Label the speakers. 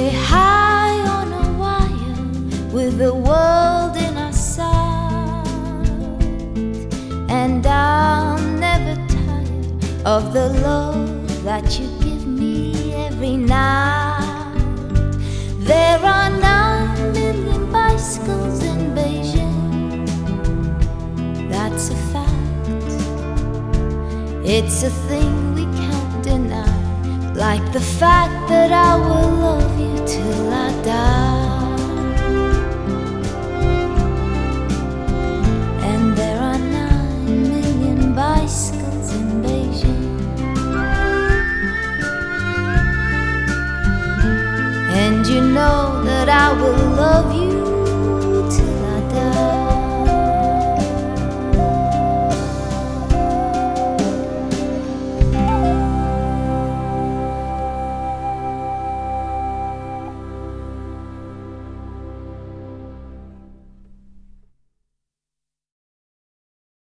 Speaker 1: We're high on a wire with the world in our sight, and I'll never tire of the love that you give me every night. There are nine million bicycles in Beijing, that's a fact. It's a thing like the fact that I will love you till I die. And there are nine million bicycles in Beijing. And you know that I will love you.